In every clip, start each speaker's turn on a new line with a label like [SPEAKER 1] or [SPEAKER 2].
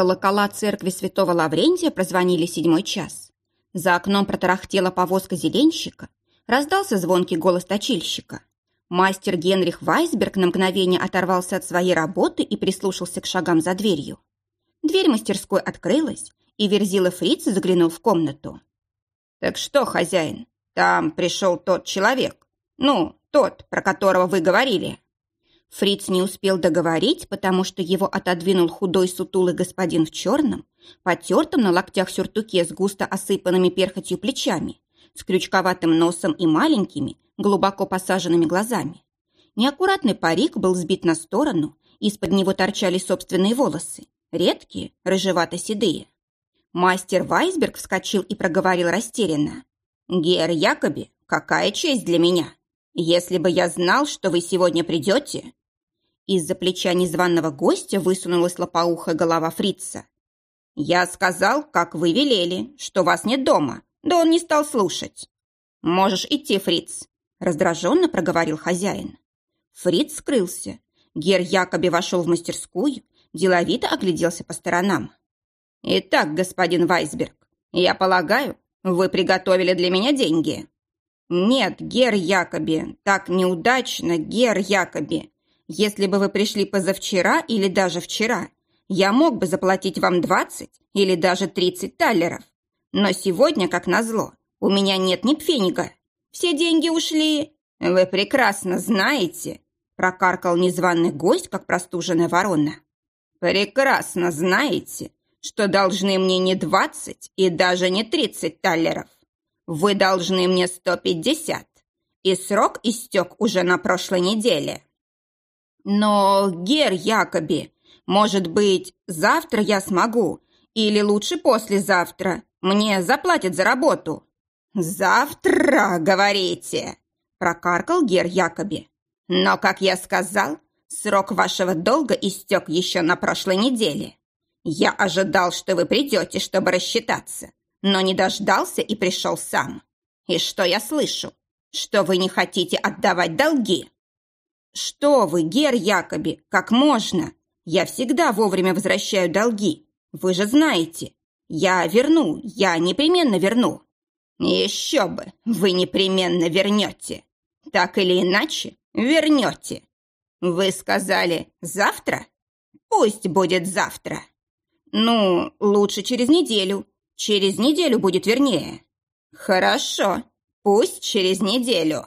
[SPEAKER 1] Колокола церкви святого Лаврентия прозвонили седьмой час. За окном протарахтела повозка зеленщика, раздался звонкий голос точильщика. Мастер Генрих Вайсберг на мгновение оторвался от своей работы и прислушался к шагам за дверью. Дверь мастерской открылась, и Верзила Фриц заглянул в комнату. «Так что, хозяин, там пришел тот человек, ну, тот, про которого вы говорили». Фриц не успел договорить, потому что его отодвинул худой сутулый господин в черном, потертом на локтях сюртуке с густо осыпанными перхотью плечами, с крючковатым носом и маленькими, глубоко посаженными глазами. Неаккуратный парик был сбит на сторону, из-под него торчали собственные волосы, редкие, рыжевато-седые. Мастер Вайсберг вскочил и проговорил растерянно. «Гер Якоби, какая честь для меня! Если бы я знал, что вы сегодня придете...» Из-за плеча незваного гостя высунулась лопоухая голова фрица. «Я сказал, как вы велели, что вас нет дома, да он не стал слушать. Можешь идти, фриц», — раздраженно проговорил хозяин. Фриц скрылся. Гер Якоби вошел в мастерскую, деловито огляделся по сторонам. «Итак, господин Вайсберг, я полагаю, вы приготовили для меня деньги?» «Нет, Гер Якоби, так неудачно, Гер Якоби. Если бы вы пришли позавчера или даже вчера, я мог бы заплатить вам 20 или даже 30 таллеров. Но сегодня, как назло, у меня нет ни пфенига. Все деньги ушли. Вы прекрасно знаете, прокаркал незваный гость, как простуженная ворона. Прекрасно знаете, что должны мне не 20 и даже не 30 таллеров. Вы должны мне 150, и срок истек уже на прошлой неделе. Но, Гер Якоби, может быть, завтра я смогу, или лучше послезавтра. Мне заплатят за работу. Завтра, говорите, прокаркал Гер Якоби. Но, как я сказал, срок вашего долга истек еще на прошлой неделе. Я ожидал, что вы придете, чтобы рассчитаться, но не дождался и пришел сам. И что я слышу? Что вы не хотите отдавать долги? «Что вы, Гер Якоби, как можно? Я всегда вовремя возвращаю долги. Вы же знаете. Я верну, я непременно верну». «Еще бы, вы непременно вернете. Так или иначе, вернете. Вы сказали завтра? Пусть будет завтра. Ну, лучше через неделю. Через неделю будет вернее. Хорошо, пусть через неделю.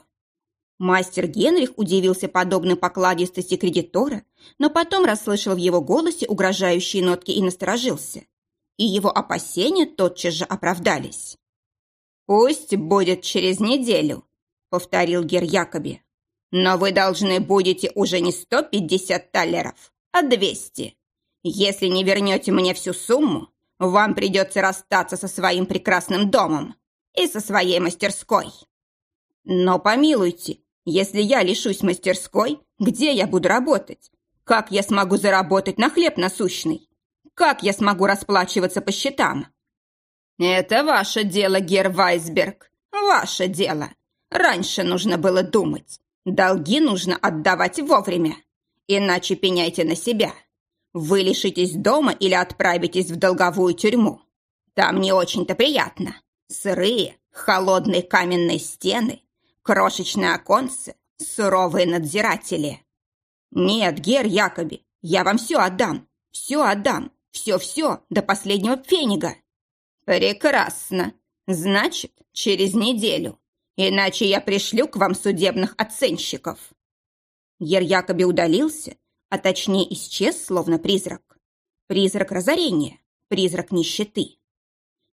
[SPEAKER 1] Мастер Генрих удивился подобной покладистости кредитора, но потом расслышал в его голосе угрожающие нотки и насторожился. И его опасения тотчас же оправдались. «Пусть будет через неделю», — повторил Гер Якоби. «Но вы должны будете уже не 150 таллеров, а 200. Если не вернете мне всю сумму, вам придется расстаться со своим прекрасным домом и со своей мастерской». «Но помилуйте, если я лишусь мастерской, где я буду работать? Как я смогу заработать на хлеб насущный? Как я смогу расплачиваться по счетам? Это ваше дело, Гер Вайсберг, ваше дело. Раньше нужно было думать. Долги нужно отдавать вовремя. Иначе пеняйте на себя. Вы лишитесь дома или отправитесь в долговую тюрьму. Там не очень-то приятно. Сырые, холодные каменные стены, Крошечное оконце, суровые надзиратели. Нет, Гер Якоби, я вам все отдам, все отдам, все-все до последнего пфенига. Прекрасно. Значит, через неделю. Иначе я пришлю к вам судебных оценщиков. Гер Якоби удалился, а точнее исчез, словно призрак. Призрак разорения, призрак нищеты.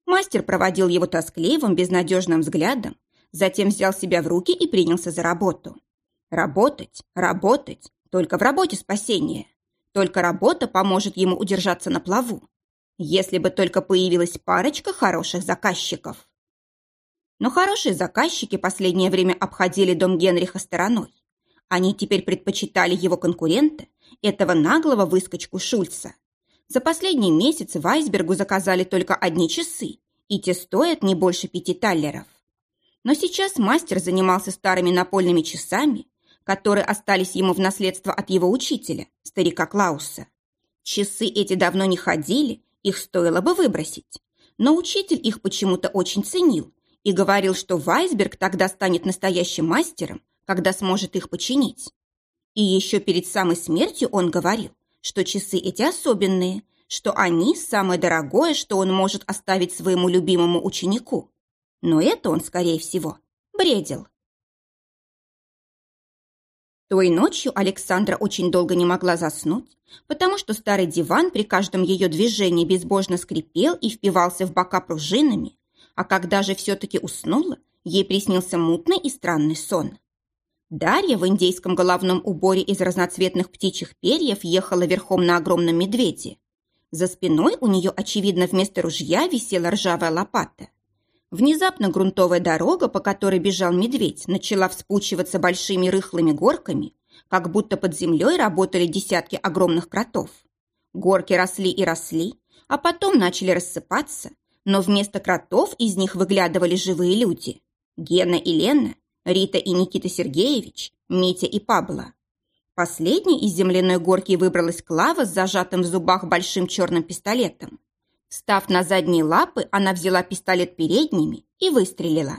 [SPEAKER 1] Мастер проводил его тоскливым, безнадежным взглядом затем взял себя в руки и принялся за работу. Работать, работать, только в работе спасение. Только работа поможет ему удержаться на плаву. Если бы только появилась парочка хороших заказчиков. Но хорошие заказчики последнее время обходили дом Генриха стороной. Они теперь предпочитали его конкурента, этого наглого выскочку Шульца. За последние месяцы Вайсбергу заказали только одни часы, и те стоят не больше пяти таллеров. Но сейчас мастер занимался старыми напольными часами, которые остались ему в наследство от его учителя, старика Клауса. Часы эти давно не ходили Их стоило бы выбросить. Но учитель их почему-то очень ценил и говорил, что Вайсберг тогда станет настоящим мастером, когда сможет их починить. И еще перед самой смертью он говорил, что часы эти особенные, что они самое дорогое, что он может оставить своему любимому ученику. Но это он, скорее всего, бредил. Той ночью Александра очень долго не могла заснуть, потому что старый диван при каждом ее движении безбожно скрипел и впивался в бока пружинами, а когда же все-таки уснула, ей приснился мутный и странный сон. Дарья в индейском головном уборе из разноцветных птичьих перьев ехала верхом на огромном медведе. За спиной у нее, очевидно, вместо ружья висела ржавая лопата. Внезапно грунтовая дорога, по которой бежал медведь, начала вспучиваться большими рыхлыми горками, как будто под землей работали десятки огромных кротов. Горки росли и росли, а потом начали рассыпаться, но вместо кротов из них выглядывали живые люди. Гена и Лена, Рита и Никита Сергеевич, Митя и Пабло. Последней из земляной горки выбралась Клава с зажатым в зубах большим черным пистолетом. Став на задние лапы, она взяла пистолет передними и выстрелила.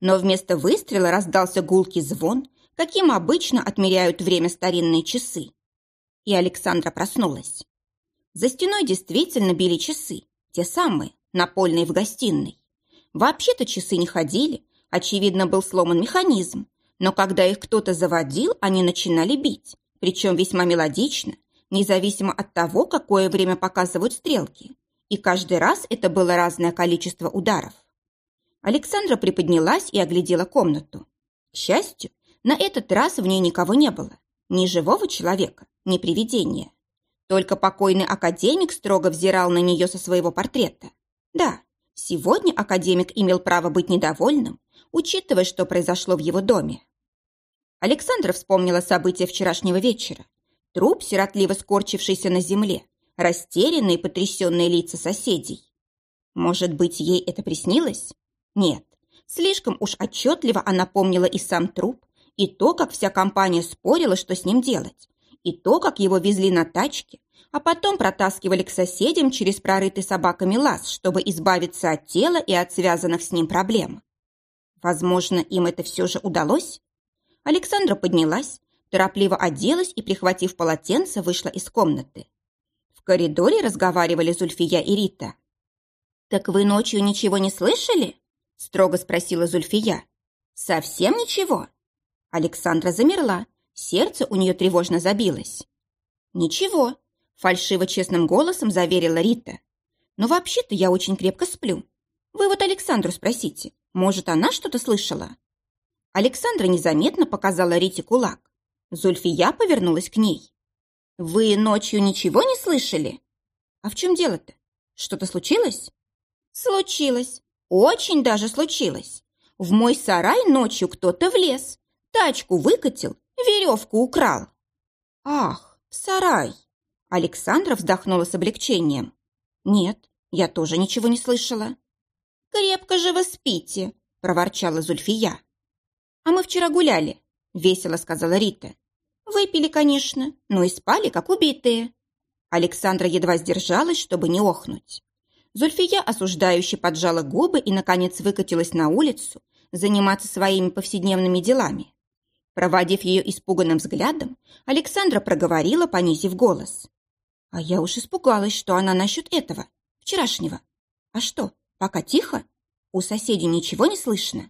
[SPEAKER 1] Но вместо выстрела раздался гулкий звон, каким обычно отмеряют время старинные часы. И Александра проснулась. За стеной действительно били часы, те самые, напольные в гостиной. Вообще-то часы не ходили, Очевидно, был сломан механизм, но когда их кто-то заводил, они начинали бить, причем весьма мелодично, независимо от того, какое время показывают стрелки. И каждый раз это было разное количество ударов. Александра приподнялась и оглядела комнату. К счастью, на этот раз в ней никого не было. Ни живого человека, ни привидения. Только покойный академик строго взирал на нее со своего портрета. Да, сегодня академик имел право быть недовольным, учитывая, что произошло в его доме. Александра вспомнила события вчерашнего вечера. Труп, сиротливо скорчившийся на земле, растерянные потрясенные лица соседей. Может быть, ей это приснилось? Нет, слишком уж отчетливо она помнила и сам труп, и то, как вся компания спорила, что с ним делать, и то, как его везли на тачке, а потом протаскивали к соседям через прорытый собаками лаз, чтобы избавиться от тела и от связанных с ним проблем. Возможно, им это все же удалось? Александра поднялась, торопливо оделась и, прихватив полотенце, вышла из комнаты. В коридоре разговаривали Зульфия и Рита. «Так вы ночью ничего не слышали?» – строго спросила Зульфия. «Совсем ничего?» Александра замерла, сердце у нее тревожно забилось. «Ничего», – фальшиво-честным голосом заверила Рита. «Но вообще-то я очень крепко сплю. Вы вот Александру спросите, может, она что-то слышала?» Александра незаметно показала Рите кулак. Зульфия повернулась к ней. «Вы ночью ничего не слышали?» «А в чем дело-то? Что-то случилось?» «Случилось. Очень даже случилось. В мой сарай ночью кто-то влез, тачку выкатил, веревку украл». «Ах, сарай!» Александра вздохнула с облегчением. «Нет, я тоже ничего не слышала». «Крепко же вы спите!» – проворчала Зульфия. «А мы вчера гуляли», – весело сказала Рита. «Выпили, конечно, но и спали, как убитые». Александра едва сдержалась, чтобы не охнуть. Зульфия осуждающе поджала губы и, наконец, выкатилась на улицу заниматься своими повседневными делами. Проводив ее испуганным взглядом, Александра проговорила, понизив голос. «А я уж испугалась, что она насчет этого, вчерашнего. А что, Пока тихо? У соседей ничего не слышно?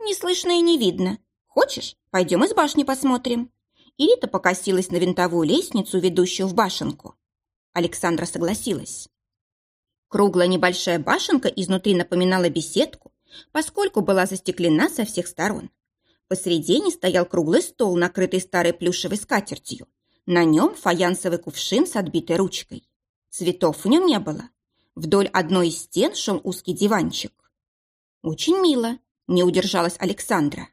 [SPEAKER 1] Не слышно и не видно. Хочешь, пойдем из башни посмотрим? И Рита покосилась на винтовую лестницу, ведущую в башенку. Александра согласилась. Круглая небольшая башенка изнутри напоминала беседку, поскольку была застеклена со всех сторон. Посредине стоял круглый стол, накрытый старой плюшевой скатертью. На нем фаянсовый кувшин с отбитой ручкой. Цветов в нем не было, Вдоль одной из стен шел узкий диванчик. «Очень мило», — не удержалась Александра.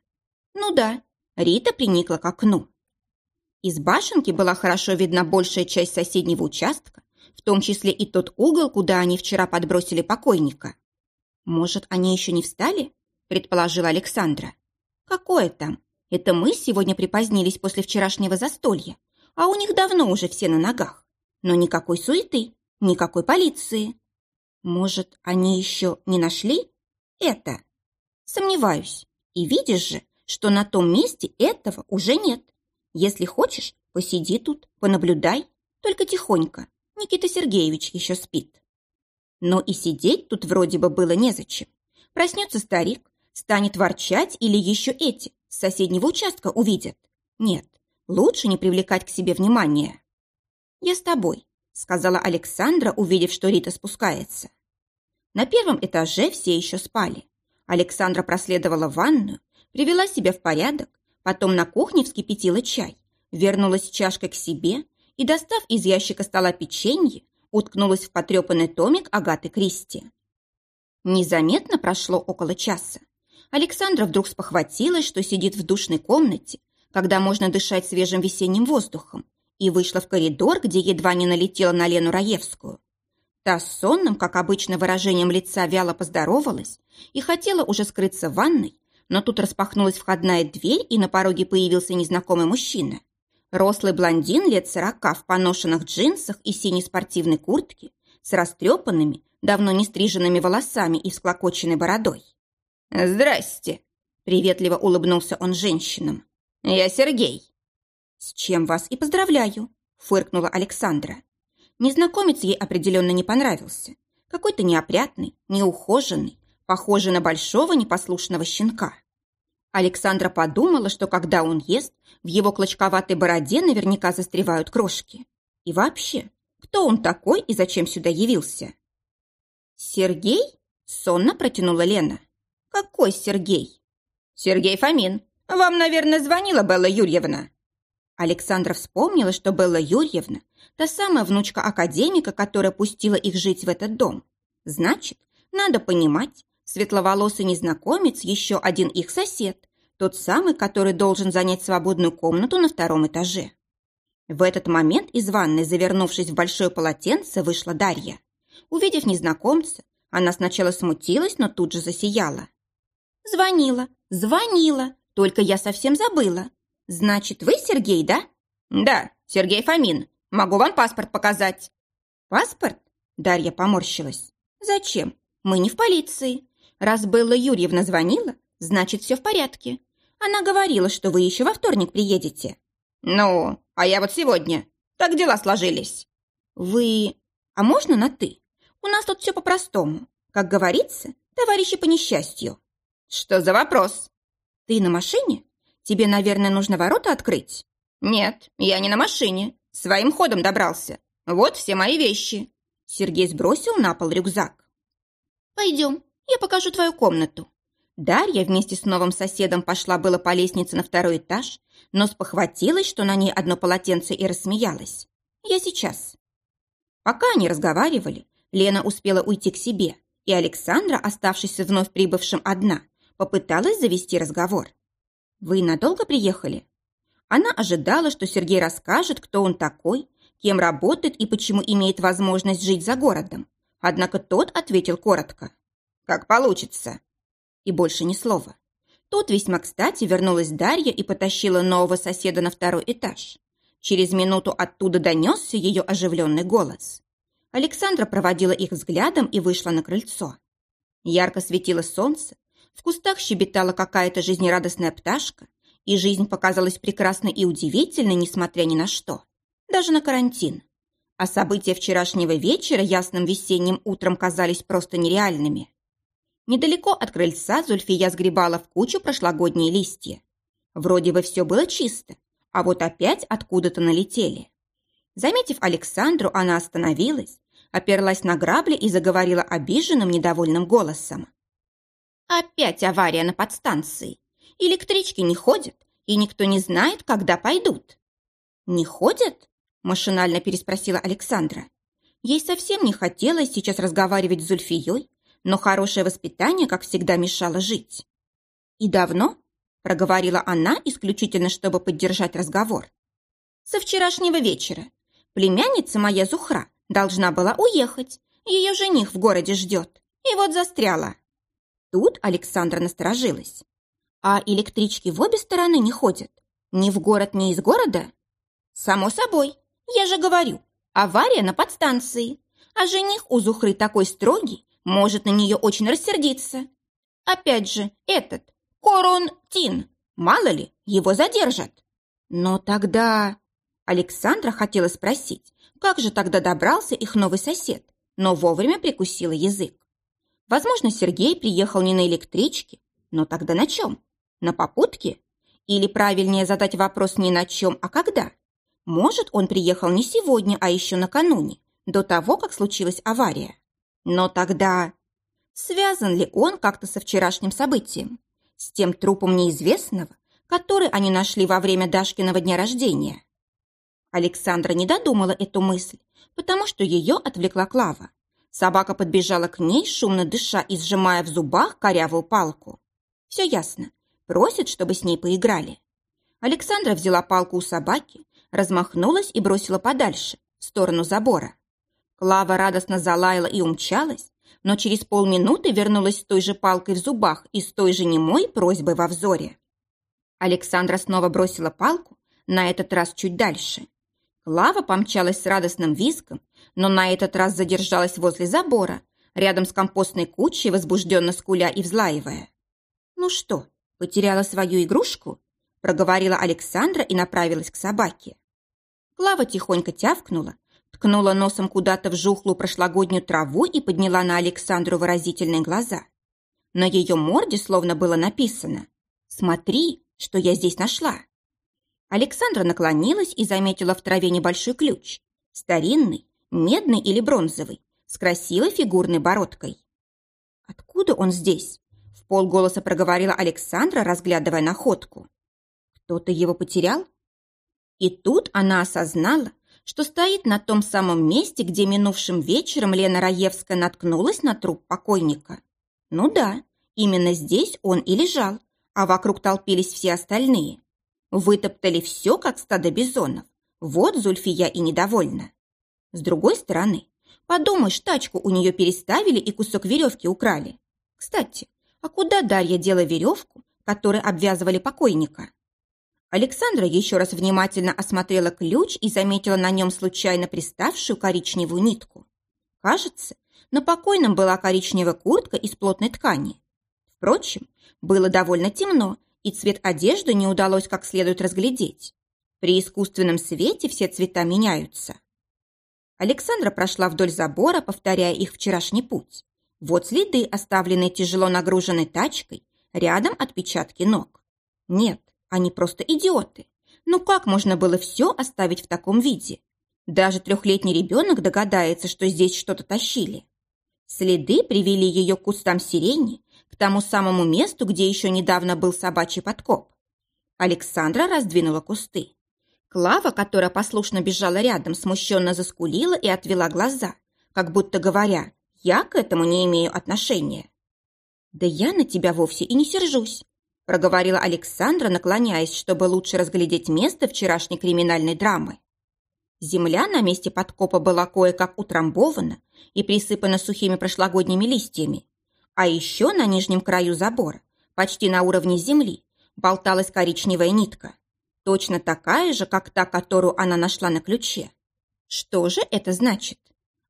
[SPEAKER 1] «Ну да», — Рита приникла к окну. Из башенки была хорошо видна большая часть соседнего участка, в том числе и тот угол, куда они вчера подбросили покойника. «Может, они еще не встали?» – предположила Александра. «Какое там? Это мы сегодня припозднились после вчерашнего застолья, а у них давно уже все на ногах. Но никакой суеты. Никакой полиции. Может, они еще не нашли это? Сомневаюсь. И видишь же, что на том месте этого уже нет. Если хочешь, посиди тут, понаблюдай, только тихонько. Никита Сергеевич еще спит. Но и сидеть тут вроде бы было незачем. Проснется старик, станет ворчать или еще эти с соседнего участка увидят. Нет, лучше не привлекать к себе внимания. «Я с тобой», — сказала Александра, увидев, что Рита спускается. На первом этаже все еще спали. Александра проследовала ванную, привела себя в порядок, потом на кухне вскипятила чай, вернулась чашкой к себе и, достав из ящика стола печенье, уткнулась в потрепанный томик Агаты Кристи. Незаметно прошло около часа. Александра вдруг спохватилась, что сидит в душной комнате, когда можно дышать свежим весенним воздухом, и вышла в коридор, где едва не налетела на Лену Раевскую. Та с сонным, как обычно, выражением лица вяло поздоровалась и хотела уже скрыться в ванной, но тут распахнулась входная дверь, и на пороге появился незнакомый мужчина. Рослый блондин лет сорока в поношенных джинсах и синей спортивной куртке с растрепанными, давно не стриженными волосами и всклокоченной бородой.
[SPEAKER 2] «Здрасте!» – приветливо улыбнулся он женщинам. «Я Сергей».
[SPEAKER 1] «С чем вас и поздравляю!» – фыркнула Александра. Незнакомец ей определенно не понравился. Какой-то неопрятный, неухоженный, похожий на большого непослушного щенка. Александра подумала, что когда он ест, в его клочковатой бороде наверняка застревают крошки. И вообще, кто он такой и зачем сюда явился? «Сергей?» – сонно протянула Лена. «Какой Сергей?»
[SPEAKER 2] «Сергей Фомин. Вам, наверное, звонила Белла Юрьевна».
[SPEAKER 1] Александра вспомнила, что Белла Юрьевна – та самая внучка академика, которая пустила их жить в этот дом. Значит, надо понимать, светловолосый незнакомец – еще один их сосед, тот самый, который должен занять свободную комнату на втором этаже. В этот момент из ванной, завернувшись в большое полотенце, вышла Дарья. Увидев незнакомца, она сначала смутилась, но тут же засияла. «Звонила, звонила, только я совсем забыла. «Значит, вы Сергей, да?»
[SPEAKER 2] «Да, Сергей Фомин. Могу вам паспорт показать».
[SPEAKER 1] «Паспорт?» Дарья поморщилась. «Зачем? Мы не в полиции. Раз Белла Юрьевна звонила, значит, все в порядке. Она говорила, что вы еще во вторник приедете».
[SPEAKER 2] «Ну, а я вот сегодня. Так дела сложились».
[SPEAKER 1] «Вы... А можно на «ты»? У нас тут все по-простому. Как говорится, товарищи по несчастью».
[SPEAKER 2] «Что за вопрос?»
[SPEAKER 1] «Ты на машине?» Тебе, наверное, нужно ворота открыть?»
[SPEAKER 2] «Нет, я не на машине. Своим ходом добрался. Вот все мои вещи».
[SPEAKER 1] Сергей сбросил на пол рюкзак. «Пойдем, я покажу твою комнату». Дарья вместе с новым соседом пошла было по лестнице на второй этаж, но спохватилась, что на ней одно полотенце и рассмеялась. «Я сейчас». Пока они разговаривали, Лена успела уйти к себе, и Александра, оставшись вновь прибывшим одна, попыталась завести разговор. «Вы надолго приехали?» Она ожидала, что Сергей расскажет, кто он такой, кем работает и почему имеет возможность жить за городом. Однако тот ответил коротко.
[SPEAKER 2] «Как получится».
[SPEAKER 1] И больше ни слова. Тут весьма кстати вернулась Дарья и потащила нового соседа на второй этаж. Через минуту оттуда донесся ее оживленный голос. Александра проводила их взглядом и вышла на крыльцо. Ярко светило солнце, в кустах щебетала какая-то жизнерадостная пташка, и жизнь показалась прекрасной и удивительной, несмотря ни на что. Даже на карантин. А события вчерашнего вечера ясным весенним утром казались просто нереальными. Недалеко от крыльца Зульфия сгребала в кучу прошлогодние листья. Вроде бы все было чисто, а вот опять откуда-то налетели. Заметив Александру, она остановилась, оперлась на грабли и заговорила обиженным, недовольным голосом. Опять авария на подстанции. Электрички не ходят, и никто не знает, когда пойдут. Не ходят? Машинально переспросила Александра. Ей совсем не хотелось сейчас разговаривать с Зульфией, но хорошее воспитание, как всегда, мешало жить. «И давно?» – проговорила она исключительно, чтобы поддержать разговор. «Со вчерашнего вечера. Племянница моя Зухра должна была уехать. Ее жених в городе ждет. И вот застряла». Тут Александра насторожилась. А электрички в обе стороны не ходят? Ни в город, ни из города? Само собой. Я же говорю, авария на подстанции. а жених у Зухры такой строгий, может на нее очень рассердиться. Опять же, этот, Коронтин, мало ли, его задержат. Но тогда... Александра хотела спросить, как же тогда добрался их новый сосед, но вовремя прикусила язык. Возможно, Сергей приехал не на электричке, но тогда на чем? На попутке? Или правильнее задать вопрос не на чем, а когда? Может, он приехал не сегодня, а еще накануне, до того, как случилась авария. Но тогда... Связан ли он как-то со вчерашним событием? С тем трупом неизвестного, который они нашли во время Дашкиного дня рождения? Александра не додумала эту мысль, потому что ее отвлекла Клава. Собака подбежала к ней, шумно дыша и сжимая в зубах корявую палку. Все ясно. Просит, чтобы с ней поиграли. Александра взяла палку у собаки, размахнулась и бросила подальше, в сторону забора. Клава радостно залаяла и умчалась, но через полминуты вернулась с той же палкой в зубах и с той же немой просьбой во взоре. Александра снова бросила палку, на этот раз чуть дальше. Клава помчалась с радостным визгом, но на этот раз задержалась возле забора, рядом с компостной кучей, возбужденно скуля и взлаивая. «Ну что, потеряла свою игрушку?» проговорила Александра и направилась к собаке. Клава тихонько тявкнула, ткнула носом куда-то в жухлую прошлогоднюю траву и подняла на Александру выразительные глаза. На ее морде словно было написано «Смотри, что я здесь нашла». Александра наклонилась и заметила в траве небольшой ключ. Старинный, медный или бронзовый, с красивой фигурной бородкой. «Откуда он здесь?» – в полголоса проговорила Александра, разглядывая находку. «Кто-то его потерял?» И тут она осознала, что стоит на том самом месте, где минувшим вечером Лена Раевская наткнулась на труп покойника. Ну да, именно здесь он и лежал, а вокруг толпились все остальные. Вытоптали все, как стадо бизонов. Вот Зульфия и недовольна. С другой стороны, подумаешь, тачку у нее переставили и кусок веревки украли. Кстати, а куда Дарья дела веревку, которой обвязывали покойника? Александра еще раз внимательно осмотрела ключ и заметила на нем случайно приставшую коричневую нитку. Кажется, на покойном была коричневая куртка из плотной ткани. Впрочем, было довольно темно, и цвет одежды не удалось как следует разглядеть. При искусственном свете все цвета меняются. Александра прошла вдоль забора, повторяя их вчерашний путь. Вот следы, оставленные тяжело нагруженной тачкой, рядом отпечатки ног. Нет, они просто идиоты. Ну как можно было все оставить в таком виде? Даже трехлетний ребенок догадается, что здесь что-то тащили. Следы привели ее к кустам сирени, к тому самому месту, где еще недавно был собачий подкоп. Александра раздвинула кусты. Клава, которая послушно бежала рядом, смущенно заскулила и отвела глаза, как будто говоря, я к этому не имею отношения. «Да я на тебя вовсе и не сержусь», проговорила Александра, наклоняясь, чтобы лучше разглядеть место вчерашней криминальной драмы. Земля на месте подкопа была кое-как утрамбована и присыпана сухими прошлогодними листьями, а еще на нижнем краю забора, почти на уровне земли, болталась коричневая нитка. Точно такая же, как та, которую она нашла на ключе. Что же это значит?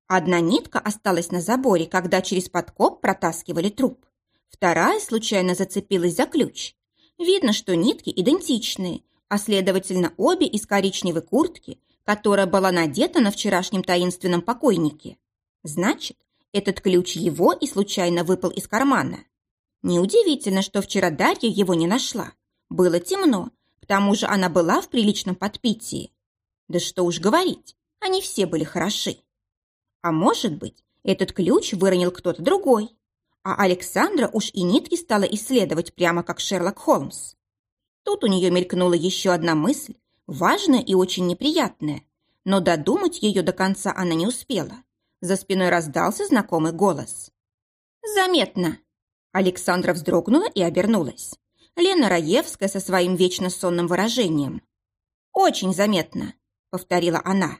[SPEAKER 1] Одна нитка осталась на заборе, когда через подкоп протаскивали труп. Вторая случайно зацепилась за ключ. Видно, что нитки идентичные, а следовательно обе из коричневой куртки, которая была надета на вчерашнем таинственном покойнике. Значит, этот ключ его и случайно выпал из кармана. Неудивительно, что вчера Дарья его не нашла. Было темно, к тому же она была в приличном подпитии. Да что уж говорить, они все были хороши. А может быть, этот ключ выронил кто-то другой. А Александра уж и нитки стала исследовать прямо как Шерлок Холмс. Тут у нее мелькнула еще одна мысль, важная и очень неприятная, но додумать ее до конца она не успела. За спиной раздался знакомый голос. «Заметно!» Александра вздрогнула и обернулась. Лена Раевская со своим вечно сонным выражением. «Очень заметно», — повторила она.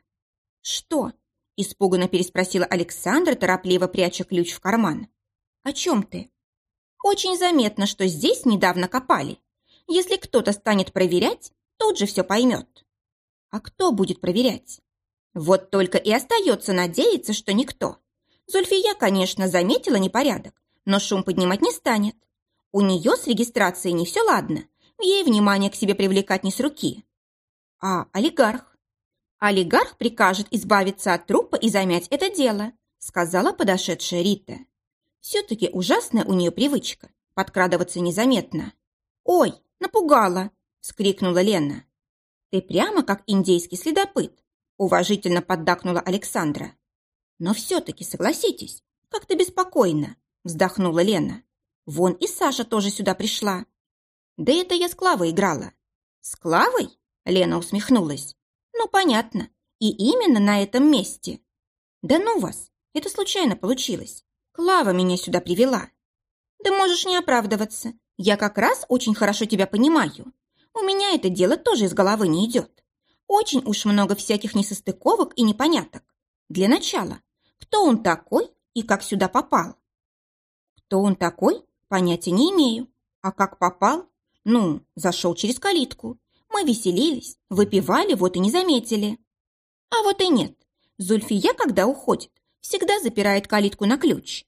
[SPEAKER 1] «Что?» — испуганно переспросила Александра, торопливо пряча ключ в карман. «О чем ты?» «Очень заметно, что здесь недавно копали. Если кто-то станет проверять, тут же все поймет». «А кто будет проверять?» Вот только и остается надеяться, что никто. Зульфия, конечно, заметила непорядок, но шум поднимать не станет. У нее с регистрацией не все ладно, ей внимание к себе привлекать не с руки. А олигарх? Олигарх прикажет избавиться от трупа и замять это дело, сказала подошедшая Рита. Все-таки ужасная у нее привычка – подкрадываться незаметно. «Ой, напугала!» – вскрикнула Лена. «Ты прямо как индейский следопыт», – уважительно поддакнула Александра. «Но все-таки согласитесь, как-то беспокойно», – вздохнула Лена. «Вон и Саша тоже сюда пришла». «Да это я с Клавой играла». «С Клавой?» – Лена усмехнулась. «Ну, понятно. И именно на этом месте». «Да ну вас, это случайно получилось. Клава меня сюда привела». «Да можешь не оправдываться. Я как раз очень хорошо тебя понимаю. У меня это дело тоже из головы не идет. Очень уж много всяких несостыковок и непоняток. Для начала, кто он такой и как сюда попал? Кто он такой? Понятия не имею. А как попал? Ну, зашел через калитку. Мы веселились, выпивали, вот и не заметили. А вот и нет. Зульфия, когда уходит, всегда запирает калитку на ключ.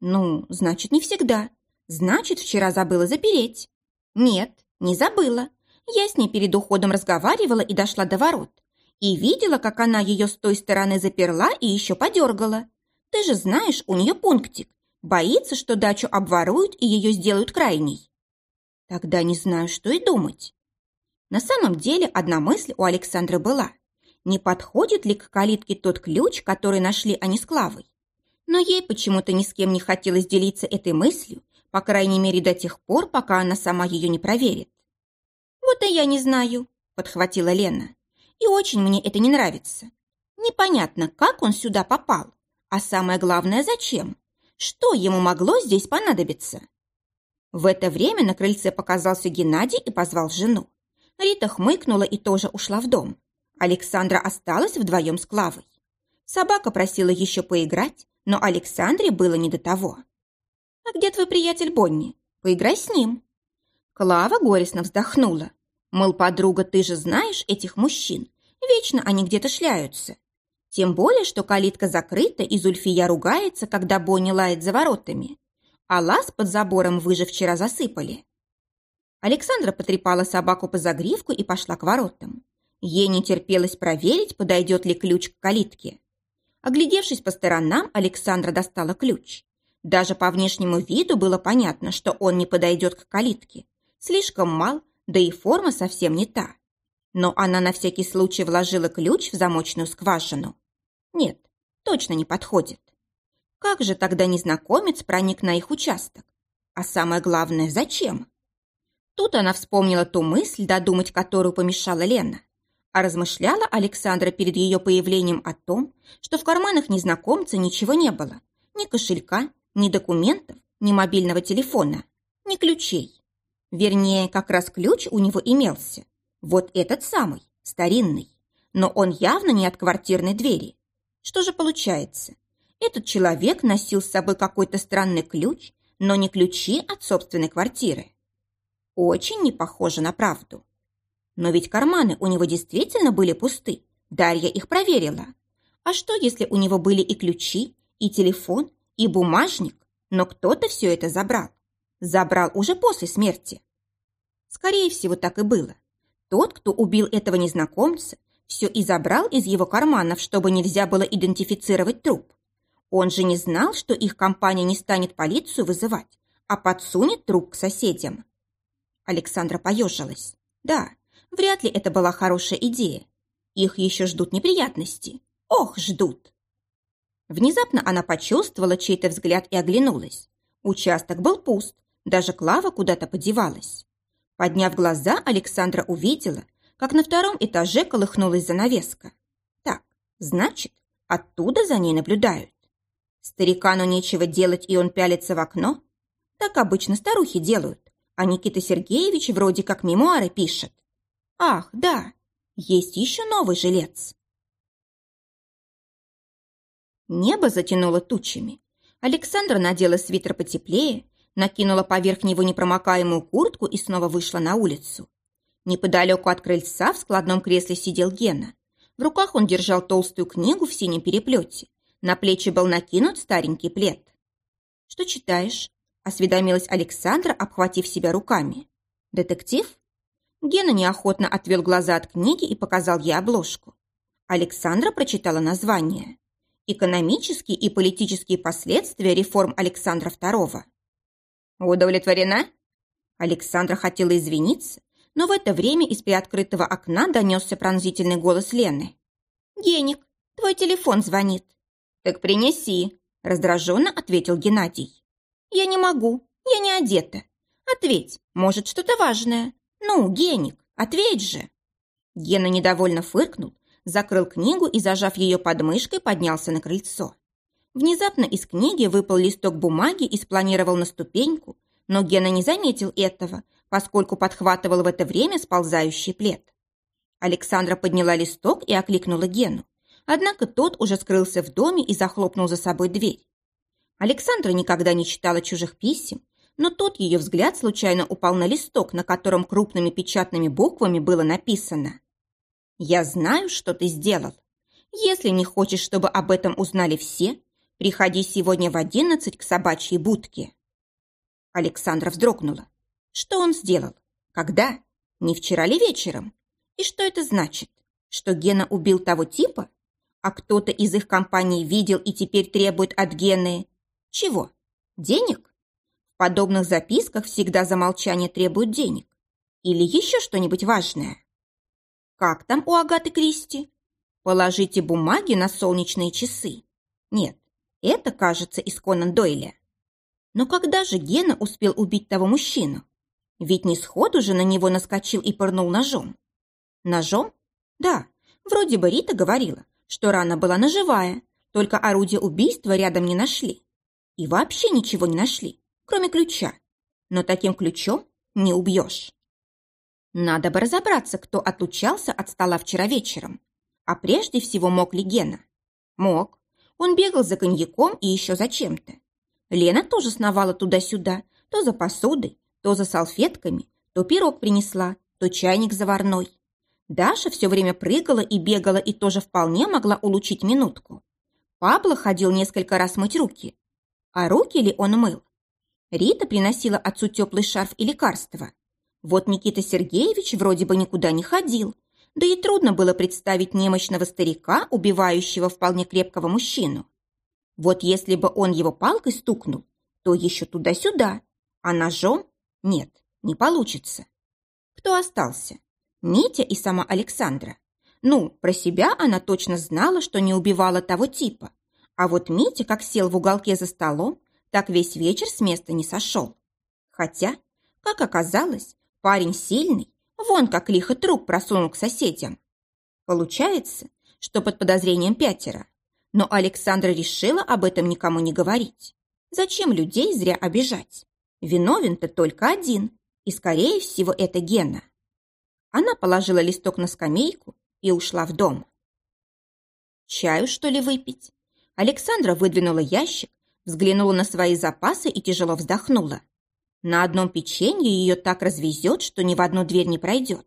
[SPEAKER 1] Ну, значит, не всегда. Значит, вчера забыла запереть. Нет, не забыла. Я с ней перед уходом разговаривала и дошла до ворот. И видела, как она ее с той стороны заперла и еще подергала. Ты же знаешь, у нее пунктик. Боится, что дачу обворуют и ее сделают крайней. Тогда не знаю, что и думать. На самом деле одна мысль у Александры была. Не подходит ли к калитке тот ключ, который нашли они с Клавой? Но ей почему-то ни с кем не хотелось делиться этой мыслью, по крайней мере до тех пор, пока она сама ее не проверит. «Вот и я не знаю», — подхватила Лена. «И очень мне это не нравится. Непонятно, как он сюда попал. А самое главное, зачем? Что ему могло здесь понадобиться?» В это время на крыльце показался Геннадий и позвал жену. Рита хмыкнула и тоже ушла в дом. Александра осталась вдвоем с Клавой. Собака просила еще поиграть, но Александре было не до того. «А где твой приятель Бонни? Поиграй с ним». Клава горестно вздохнула. Мол, подруга, ты же знаешь этих мужчин. Вечно они где-то шляются. Тем более, что калитка закрыта, и Зульфия ругается, когда Бонни лает за воротами. А лаз под забором вы же вчера засыпали. Александра потрепала собаку по загривку и пошла к воротам. Ей не терпелось проверить, подойдет ли ключ к калитке. Оглядевшись по сторонам, Александра достала ключ. Даже по внешнему виду было понятно, что он не подойдет к калитке. Слишком мал, да и форма совсем не та. Но она на всякий случай вложила ключ в замочную скважину. Нет, точно не подходит. Как же тогда незнакомец проник на их участок? А самое главное, зачем? Тут она вспомнила ту мысль, додумать которую помешала Лена. А размышляла Александра перед ее появлением о том, что в карманах незнакомца ничего не было. Ни кошелька, ни документов, ни мобильного телефона, ни ключей. Вернее, как раз ключ у него имелся. Вот этот самый, старинный. Но он явно не от квартирной двери. Что же получается? Этот человек носил с собой какой-то странный ключ, но не ключи от собственной квартиры. Очень не похоже на правду. Но ведь карманы у него действительно были пусты. Дарья их проверила. А что, если у него были и ключи, и телефон, и бумажник, но кто-то все это забрал? Забрал уже после смерти. Скорее всего, так и было. Тот, кто убил этого незнакомца, все и забрал из его карманов, чтобы нельзя было идентифицировать труп. Он же не знал, что их компания не станет полицию вызывать, а подсунет труп к соседям. Александра поежилась. Да, вряд ли это была хорошая идея. Их еще ждут неприятности. Ох, ждут. Внезапно она почувствовала чей-то взгляд и оглянулась. Участок был пуст, даже Клава куда-то подевалась. Подняв глаза, Александра увидела, как на втором этаже колыхнулась занавеска. Так, значит, оттуда за ней наблюдают. Старикану нечего делать, и он пялится в окно. Так обычно старухи делают, а Никита Сергеевич вроде как мемуары пишет. Ах, да, есть еще новый жилец. Небо затянуло тучами. Александра надела свитер потеплее, накинула поверх него непромокаемую куртку и снова вышла на улицу. Неподалеку от крыльца в складном кресле сидел Гена. В руках он держал толстую книгу в синем переплете. На плечи был накинут старенький плед. «Что читаешь?» – осведомилась Александра, обхватив себя руками. «Детектив?» Гена неохотно отвел глаза от книги и показал ей обложку. Александра прочитала название. «Экономические и политические последствия реформ Александра II».
[SPEAKER 2] «Удовлетворена?»
[SPEAKER 1] Александра хотела извиниться, но в это время из приоткрытого окна донесся пронзительный голос Лены. «Геник, твой телефон звонит».
[SPEAKER 2] «Так принеси», – раздраженно ответил Геннадий.
[SPEAKER 1] «Я не могу, я не одета. Ответь, может, что-то важное. Ну, Геник, ответь же». Гена недовольно фыркнул, закрыл книгу и, зажав ее подмышкой, поднялся на крыльцо. Внезапно из книги выпал листок бумаги и спланировал на ступеньку, но Гена не заметил этого, поскольку подхватывал в это время сползающий плед. Александра подняла листок и окликнула Гену. Однако тот уже скрылся в доме и захлопнул за собой дверь. Александра никогда не читала чужих писем, но тот ее взгляд случайно упал на листок, на котором крупными печатными буквами было написано «Я знаю, что ты сделал. Если не хочешь, чтобы об этом узнали все, приходи сегодня в одиннадцать к собачьей будке». Александра вздрогнула. Что он сделал? Когда? Не вчера ли вечером? И что это значит? Что Гена убил того типа? А кто-то из их компании видел и теперь требует от Гены... Чего? Денег? Подобных записках всегда за молчание требуют денег. Или еще что-нибудь важное. Как там у Агаты Кристи? Положите бумаги на солнечные часы. Нет, это, кажется, из Конан Дойля. Но когда же Гена успел убить того мужчину? Ведь не сходу же на него наскочил и пырнул ножом. Ножом? Да, вроде бы Рита говорила, что рана была ножевая, только орудие убийства рядом не нашли. И вообще ничего не нашли, кроме ключа. Но таким ключом не убьешь. Надо бы разобраться, кто отлучался от стола вчера вечером. А прежде всего мог ли Гена? Мог. Он бегал за коньяком и еще за чем-то. Лена тоже сновала туда-сюда, то за посудой, то за салфетками, то пирог принесла, то чайник заварной. Даша все время прыгала и бегала и тоже вполне могла улучить минутку. Пабло ходил несколько раз мыть руки. А руки ли он мыл? Рита приносила отцу теплый шарф и лекарства. Вот Никита Сергеевич вроде бы никуда не ходил, да и трудно было представить немощного старика, убивающего вполне крепкого мужчину. Вот если бы он его палкой стукнул, то еще туда-сюда, а ножом нет, не получится. Кто остался? Митя и сама Александра. Ну, про себя она точно знала, что не убивала того типа. А вот Митя, как сел в уголке за столом, так весь вечер с места не сошел. Хотя, как оказалось, парень сильный, вон как лихо труп просунул к соседям. Получается, что под подозрением пятеро. Но Александра решила об этом никому не говорить. Зачем людей зря обижать? Виновен-то только один, и, скорее всего, это Гена. Она положила листок на скамейку и ушла в дом. Чаю, что ли, выпить? Александра выдвинула ящик, взглянула на свои запасы и тяжело вздохнула. На одном печенье ее так развезет, что ни в одну дверь не пройдет.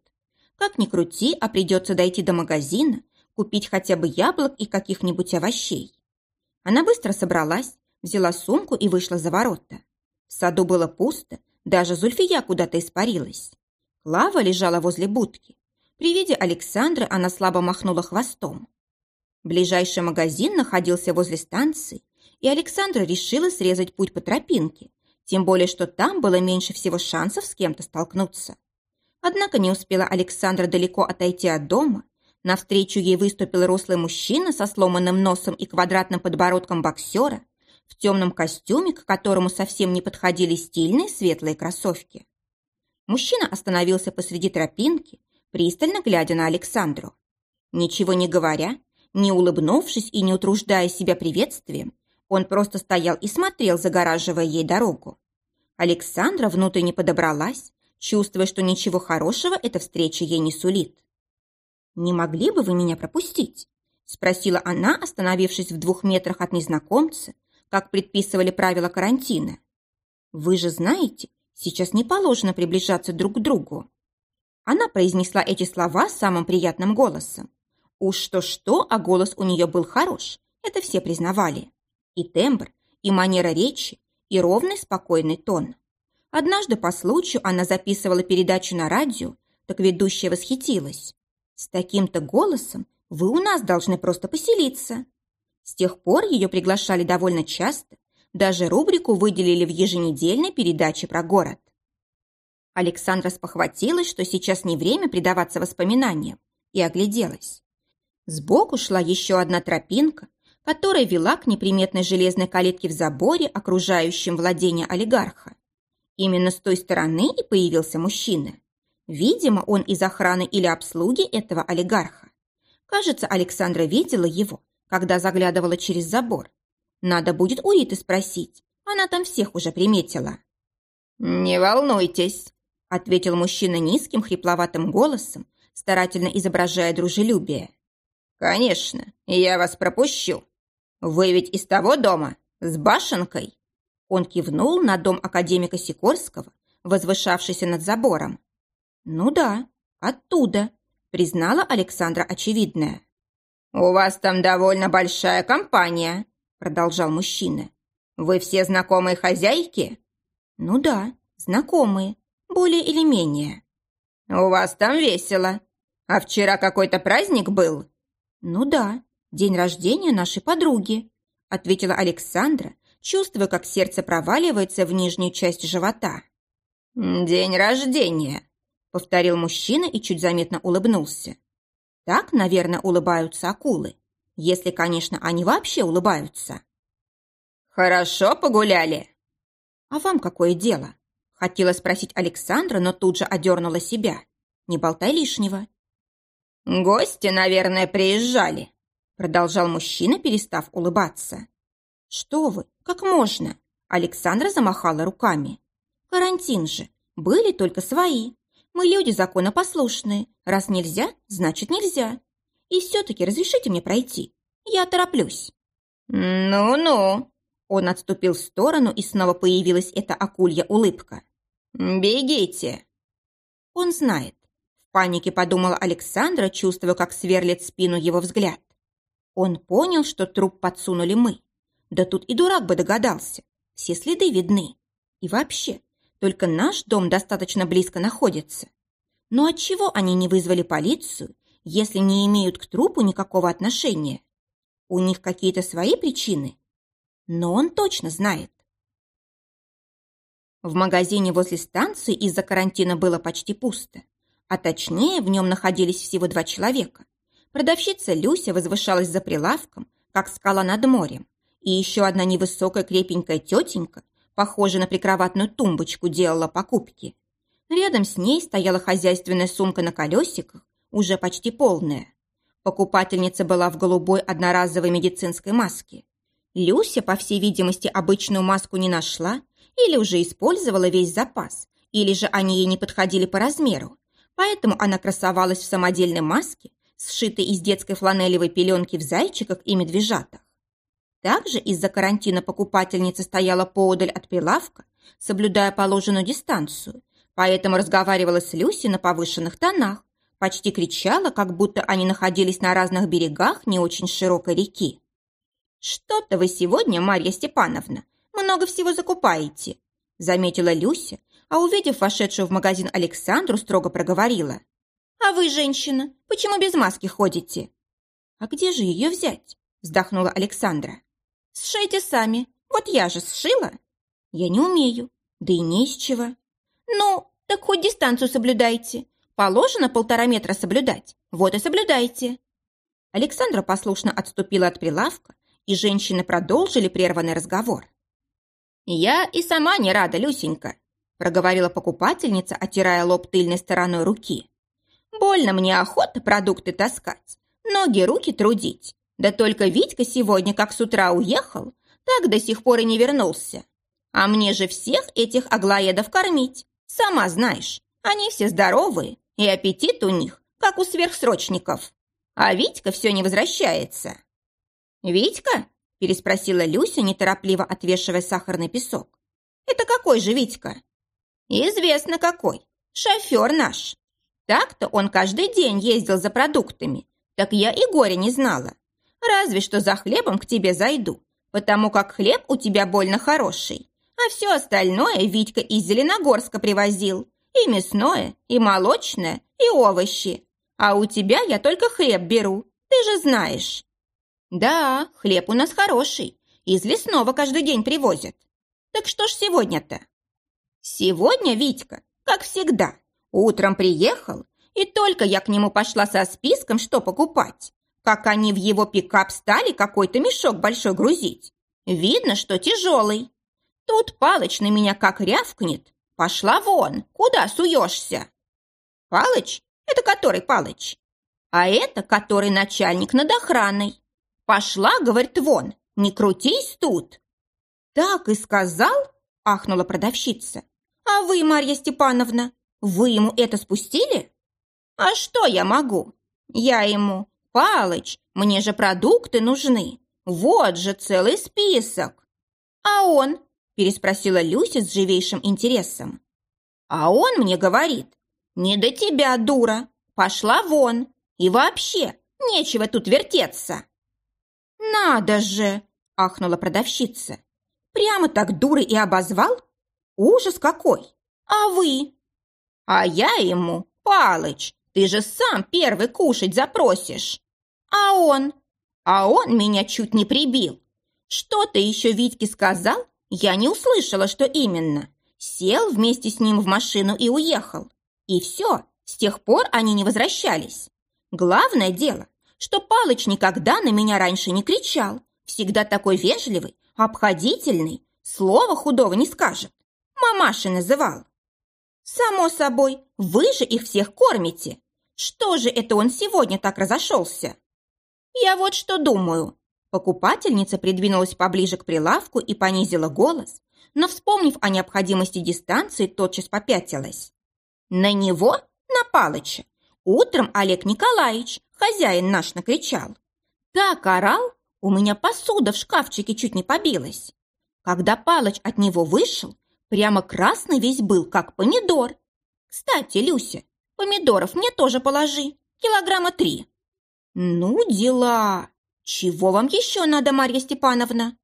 [SPEAKER 1] Как ни крути, а придется дойти до магазина, купить хотя бы яблок и каких-нибудь овощей. Она быстро собралась, взяла сумку и вышла за ворота. В саду было пусто, даже Зульфия куда-то испарилась. Клава лежала возле будки. При виде Александра она слабо махнула хвостом. Ближайший магазин находился возле станции, и Александра решила срезать путь по тропинке, тем более, что там было меньше всего шансов с кем-то столкнуться. Однако не успела Александра далеко отойти от дома. Навстречу ей выступил рослый мужчина со сломанным носом и квадратным подбородком боксера в темном костюме, к которому совсем не подходили стильные светлые кроссовки. Мужчина остановился посреди тропинки, пристально глядя на Александру. Ничего не говоря, не улыбнувшись и не утруждая себя приветствием, он просто стоял и смотрел, загораживая ей дорогу. Александра внутренне подобралась, чувствуя, что ничего хорошего эта встреча ей не сулит. «Не могли бы вы меня пропустить?» – спросила она, остановившись в двух метрах от незнакомца, как предписывали правила карантина. «Вы же знаете, сейчас не положено приближаться друг к другу». Она произнесла эти слова самым приятным голосом. Уж что-что, а голос у нее был хорош, это все признавали. И тембр, и манера речи, и ровный спокойный тон. Однажды по случаю она записывала передачу на радио, так ведущая восхитилась. «С таким-то голосом вы у нас должны просто поселиться». С тех пор ее приглашали довольно часто, даже рубрику выделили в еженедельной передаче про город. Александра спохватилась, что сейчас не время предаваться воспоминаниям, и огляделась. Сбоку шла еще одна тропинка, которая вела к неприметной железной калитке в заборе, окружающем владение олигарха. Именно с той стороны и появился мужчина. Видимо, он из охраны или обслуги этого олигарха. Кажется, Александра видела его, когда заглядывала через забор. Надо будет у Риты спросить, она там всех уже приметила.
[SPEAKER 2] «Не волнуйтесь», — ответил мужчина низким хрипловатым голосом, старательно изображая дружелюбие. «Конечно, я вас пропущу. Вы ведь из того дома, с башенкой?» Он кивнул на дом академика Сикорского, возвышавшийся над забором.
[SPEAKER 1] «Ну да, оттуда», — признала Александра очевидное.
[SPEAKER 2] «У вас там довольно большая компания», — продолжал мужчина. «Вы все знакомые хозяйки?»
[SPEAKER 1] «Ну да, знакомые, более или менее».
[SPEAKER 2] «У вас там весело. А вчера какой-то праздник был?»
[SPEAKER 1] «Ну да, день рождения нашей подруги», — ответила Александра, чувствуя, как сердце проваливается в нижнюю часть живота.
[SPEAKER 2] «День рождения», — повторил мужчина и чуть заметно улыбнулся.
[SPEAKER 1] Так, наверное, улыбаются акулы, если, конечно, они вообще улыбаются.
[SPEAKER 2] «Хорошо погуляли?»
[SPEAKER 1] «А вам какое дело?» Хотела спросить Александра, но тут же одернула себя. «Не болтай лишнего».
[SPEAKER 2] «Гости, наверное, приезжали», продолжал мужчина, перестав улыбаться.
[SPEAKER 1] «Что вы, как можно?» Александра замахала руками. «Карантин же. Были только свои. Мы люди законопослушные. Раз нельзя, значит нельзя. И все-таки разрешите мне пройти. Я тороплюсь».
[SPEAKER 2] «Ну-ну»,
[SPEAKER 1] он отступил в сторону, и снова появилась эта акулья улыбка.
[SPEAKER 2] «Бегите!»
[SPEAKER 1] Он знает. В панике подумала Александра, чувствуя, как сверлит спину его взгляд. Он понял, что труп подсунули мы. Да тут и дурак бы догадался. Все следы видны. И вообще, только наш дом достаточно близко находится. Но отчего они не вызвали полицию, если не имеют к трупу никакого отношения? У них какие-то свои причины? но он точно знает. В магазине возле станции из-за карантина было почти пусто. А точнее, в нем находились всего два человека. Продавщица Люся возвышалась за прилавком, как скала над морем, и еще одна невысокая крепенькая тетенька, похожая на прикроватную тумбочку, делала покупки. Рядом с ней стояла хозяйственная сумка на колесиках, уже почти полная. Покупательница была в голубой одноразовой медицинской маске. Люся, по всей видимости, обычную маску не нашла или уже использовала весь запас, или же они ей не подходили по размеру, поэтому она красовалась в самодельной маске, сшитой из детской фланелевой пеленки в зайчиках и медвежатах. Также из-за карантина покупательница стояла поодаль от прилавка, соблюдая положенную дистанцию, поэтому разговаривала с Люси на повышенных тонах, почти кричала, как будто они находились на разных берегах не очень широкой реки. «Что-то вы сегодня, Марья Степановна, много всего закупаете», заметила Люся, а увидев вошедшую в магазин Александру, строго проговорила. «А вы, женщина, почему без маски ходите?» «А где же ее взять?» вздохнула Александра. «Сшейте сами, вот я же сшила». «Я не умею, да и не из чего». «Ну, так хоть дистанцию соблюдайте. Положено полтора метра соблюдать, вот и соблюдайте». Александра послушно отступила от прилавка, и женщины продолжили прерванный разговор. «Я и сама не рада, Люсенька», – проговорила покупательница, отирая лоб тыльной стороной руки. «Больно мне охота продукты таскать, ноги руки трудить. Да только Витька сегодня, как с утра уехал, так до сих пор и не вернулся. А мне же всех этих аглоедов кормить. Сама знаешь, они все здоровые, и аппетит у них, как у сверхсрочников. А Витька все не возвращается». «Витька?» – переспросила Люся, неторопливо отвешивая сахарный песок. «Это какой же Витька?» «Известно какой. Шофер наш. Так-то он каждый день ездил за продуктами,
[SPEAKER 2] так я и горя не знала. Разве что за хлебом к тебе зайду, потому как хлеб у тебя больно хороший, а все остальное Витька из Зеленогорска привозил, и мясное, и молочное, и овощи. А у тебя я только хлеб беру, ты же знаешь». «Да, хлеб у нас хороший, из лесного каждый день привозят. Так что ж сегодня-то?» «Сегодня, Витька, как всегда, утром приехал, и только я к нему пошла со списком, что покупать, как они в его пикап стали какой-то мешок большой грузить. Видно, что тяжелый. Тут Палыч на меня как рявкнет. Пошла вон, куда суешься? Палыч? Это который Палыч? А это который начальник над охраной. Пошла, говорит, вон, не крутись тут. Так и сказал, ахнула продавщица. А вы, Марья Степановна, вы ему это спустили? А что я могу? Я ему, Палыч, мне же продукты нужны. Вот же целый список. А он, переспросила Люся с живейшим интересом. А он мне говорит, не до тебя, дура, пошла вон. И вообще, нечего тут вертеться. «Надо же!» – ахнула продавщица. «Прямо так дуры и обозвал? Ужас какой! А вы?» «А я ему, Палыч, ты же сам первый кушать запросишь!» «А он?» «А он меня чуть не прибил!» «Что ты еще Витьке сказал? Я не услышала, что именно. Сел вместе с ним в машину и уехал. И все, с тех пор они не возвращались. Главное дело, что Палыч никогда на меня раньше не кричал, всегда такой вежливый, обходительный, слова худого не скажет. Мамаши называл. Само собой, вы же их всех кормите. Что же это он сегодня так разошелся? Я вот что думаю. Покупательница придвинулась поближе к прилавку и понизила голос, но, вспомнив о необходимости дистанции, тотчас попятилась. На него, на Палыча, утром Олег Николаевич хозяин наш накричал. Так орал, у меня посуда в шкафчике чуть не побилась. Когда Палыч от него вышел, прямо красный весь был, как помидор. Кстати, Люся, помидоров мне тоже положи, килограмма три. Ну, дела. Чего вам еще надо, Марья Степановна?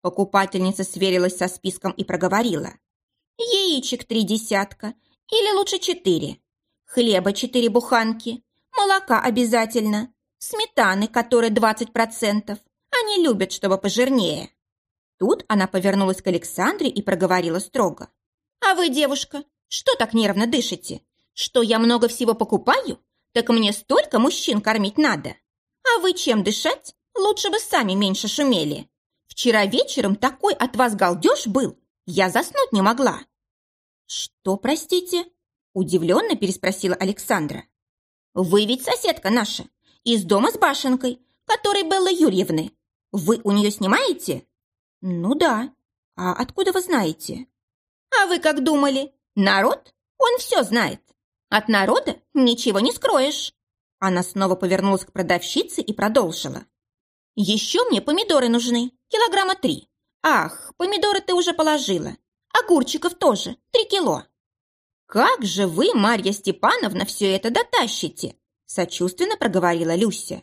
[SPEAKER 2] Покупательница сверилась со списком и проговорила. Яичек три десятка, или лучше четыре. Хлеба четыре буханки, Молока обязательно. Сметаны, которой 20%. Они любят, чтобы пожирнее. Тут она повернулась к Александре и проговорила строго. «А вы, девушка, что так нервно дышите? Что я много всего покупаю? Так мне столько мужчин кормить надо. А вы чем дышать? Лучше бы сами меньше шумели. Вчера вечером такой от вас галдеж был, я заснуть не могла». «Что, простите?» – удивленно переспросила Александра. Вы ведь соседка наша, из дома с башенкой, которой Белла Юрьевны. Вы у нее снимаете? Ну да. А откуда вы знаете? А вы как думали? Народ? Он все знает. От народа ничего не скроешь. Она снова повернулась к продавщице и продолжила. Еще мне помидоры нужны, килограмма три. Ах, помидоры ты уже положила. Огурчиков тоже, три кило. «Как же вы, Марья Степановна, все это дотащите?» сочувственно проговорила Люся.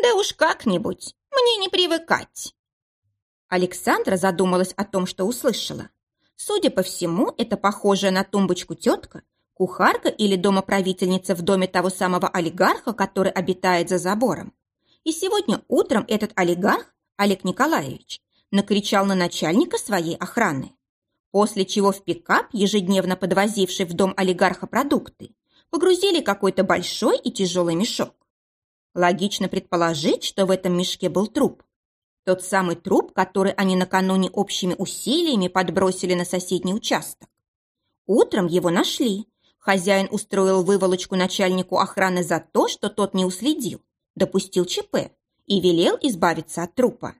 [SPEAKER 2] «Да уж как-нибудь, мне не привыкать». Александра задумалась о том, что услышала. Судя по всему, это похожая на тумбочку тетка, кухарка или домоправительница в доме того самого олигарха, который обитает за забором. И сегодня утром этот олигарх, Олег Николаевич, накричал на начальника своей охраны после чего в пикап, ежедневно подвозивший в дом олигарха продукты, погрузили какой-то большой и тяжелый мешок. Логично предположить, что в этом мешке был труп. Тот самый труп, который они накануне общими усилиями подбросили на соседний участок. Утром его нашли. Хозяин устроил выволочку начальнику охраны за то, что тот не уследил, допустил ЧП и велел избавиться от трупа.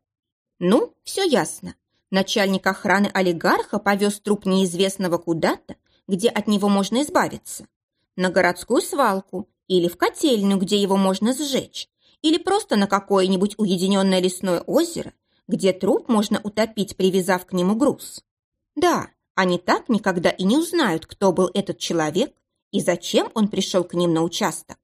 [SPEAKER 2] Ну, все ясно. Начальник охраны олигарха повез труп неизвестного куда-то, где от него можно избавиться. На городскую свалку или в котельную, где его можно сжечь, или просто на какое-нибудь уединенное лесное озеро, где труп можно утопить, привязав к нему груз. Да, они так никогда и не узнают, кто был этот человек и зачем он пришел к ним на участок.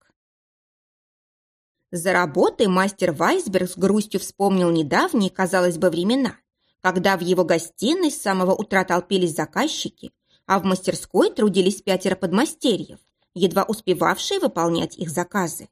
[SPEAKER 1] За работой мастер Вайсберг с грустью вспомнил недавние, казалось бы, времена, когда в его гостиной с самого утра толпились заказчики, а в мастерской трудились пятеро подмастерьев, едва успевавшие выполнять их заказы.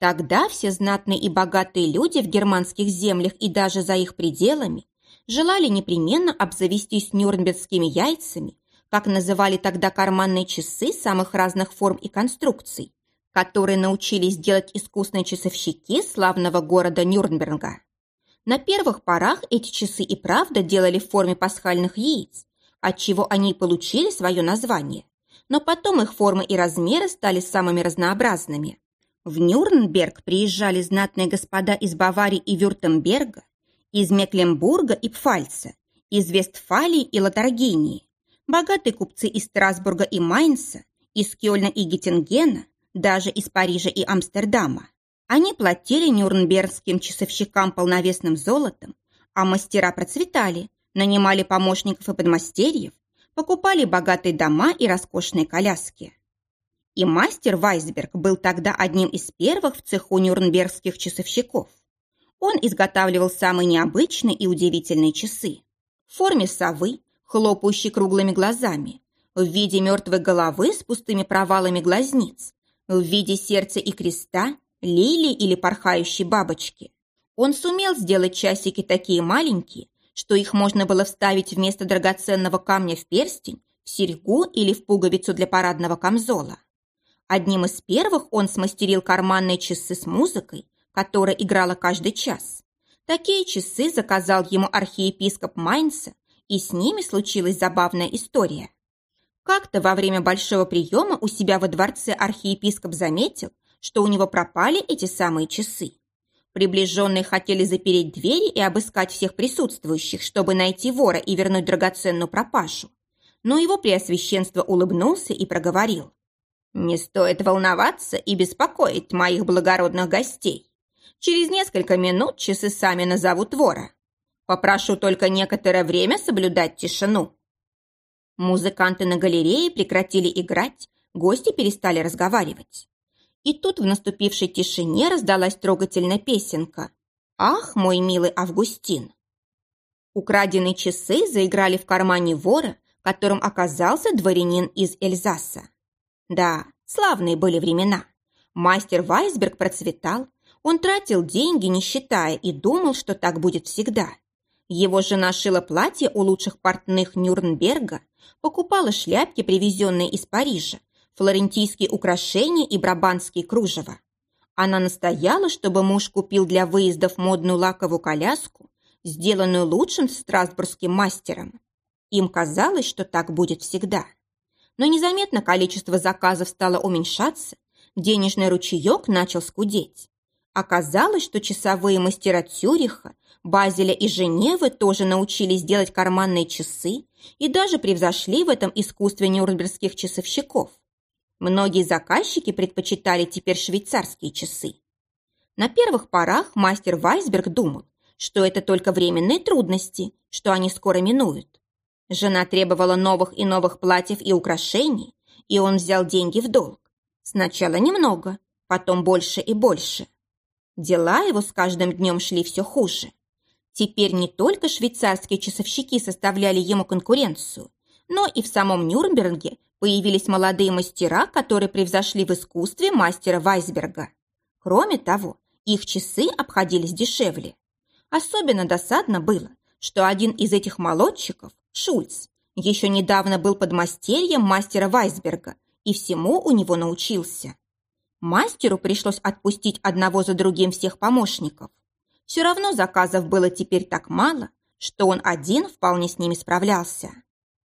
[SPEAKER 1] Тогда все знатные и богатые люди в германских землях и даже за их пределами желали непременно обзавестись нюрнбергскими яйцами, как называли тогда карманные часы самых разных форм и конструкций, которые научились делать искусные часовщики славного города Нюрнберга. На первых порах эти часы и правда делали в форме пасхальных яиц, отчего они и получили свое название. Но потом их формы и размеры стали самыми разнообразными. В Нюрнберг приезжали знатные господа из Баварии и Вюртемберга, из Мекленбурга и Пфальца, из Вестфалии и Лотаргинии, богатые купцы из Страсбурга и Майнца, из Кёльна и Геттингена, даже из Парижа и Амстердама. Они платили нюрнбергским часовщикам полновесным золотом, а мастера процветали, нанимали помощников и подмастерьев, покупали богатые дома и роскошные коляски. И мастер Вайсберг был тогда одним из первых в цеху нюрнбергских часовщиков. Он изготавливал самые необычные и удивительные часы. В форме совы, хлопающей круглыми глазами, в виде мертвой головы с пустыми провалами глазниц, в виде сердца и креста, лилии или порхающей бабочки. Он сумел сделать часики такие маленькие, что их можно было вставить вместо драгоценного камня в перстень, в серьгу или в пуговицу для парадного камзола. Одним из первых он смастерил карманные часы с музыкой, которая играла каждый час. Такие часы заказал ему архиепископ Майнца, и с ними случилась забавная история. Как-то во время большого приема у себя во дворце архиепископ заметил, что у него пропали эти самые часы. Приближенные хотели запереть двери и обыскать всех присутствующих, чтобы найти вора и вернуть драгоценную пропажу. Но его преосвященство улыбнулся и проговорил. «Не стоит волноваться и беспокоить моих благородных гостей. Через несколько минут часы сами назовут вора. Попрошу только некоторое время соблюдать тишину». Музыканты на галерее прекратили играть, гости перестали разговаривать. И тут в наступившей тишине раздалась трогательная песенка. «Ах, мой милый Августин!» Украденные часы заиграли в кармане вора, которым оказался дворянин из Эльзаса. Да, славные были времена. Мастер Вайсберг процветал, он тратил деньги, не считая, и думал, что так будет всегда. Его жена шила платье у лучших портных Нюрнберга, покупала шляпки, привезенные из Парижа, флорентийские украшения и брабанские кружева. Она настояла, чтобы муж купил для выездов модную лаковую коляску, сделанную лучшим страсбургским мастером. Им казалось, что так будет всегда. Но незаметно количество заказов стало уменьшаться, денежный ручеек начал скудеть. Оказалось, что часовые мастера Цюриха, Базеля и Женевы тоже научились делать карманные часы и даже превзошли в этом искусстве нюрнбергских часовщиков. Многие заказчики предпочитали теперь швейцарские часы. На первых порах мастер Вайсберг думал, что это только временные трудности, что они скоро минуют. Жена требовала новых и новых платьев и украшений, и он взял деньги в долг. Сначала немного, потом больше и больше. Дела его с каждым днем шли все хуже. Теперь не только швейцарские часовщики составляли ему конкуренцию, но и в самом Нюрнберге Появились молодые мастера, которые превзошли в искусстве мастера Вайсберга. Кроме того, их часы обходились дешевле. Особенно досадно было, что один из этих молодчиков, Шульц, еще недавно был подмастерьем мастера Вайсберга и всему у него научился. Мастеру пришлось отпустить одного за другим всех помощников. Все равно заказов было теперь так мало, что он один вполне с ними справлялся.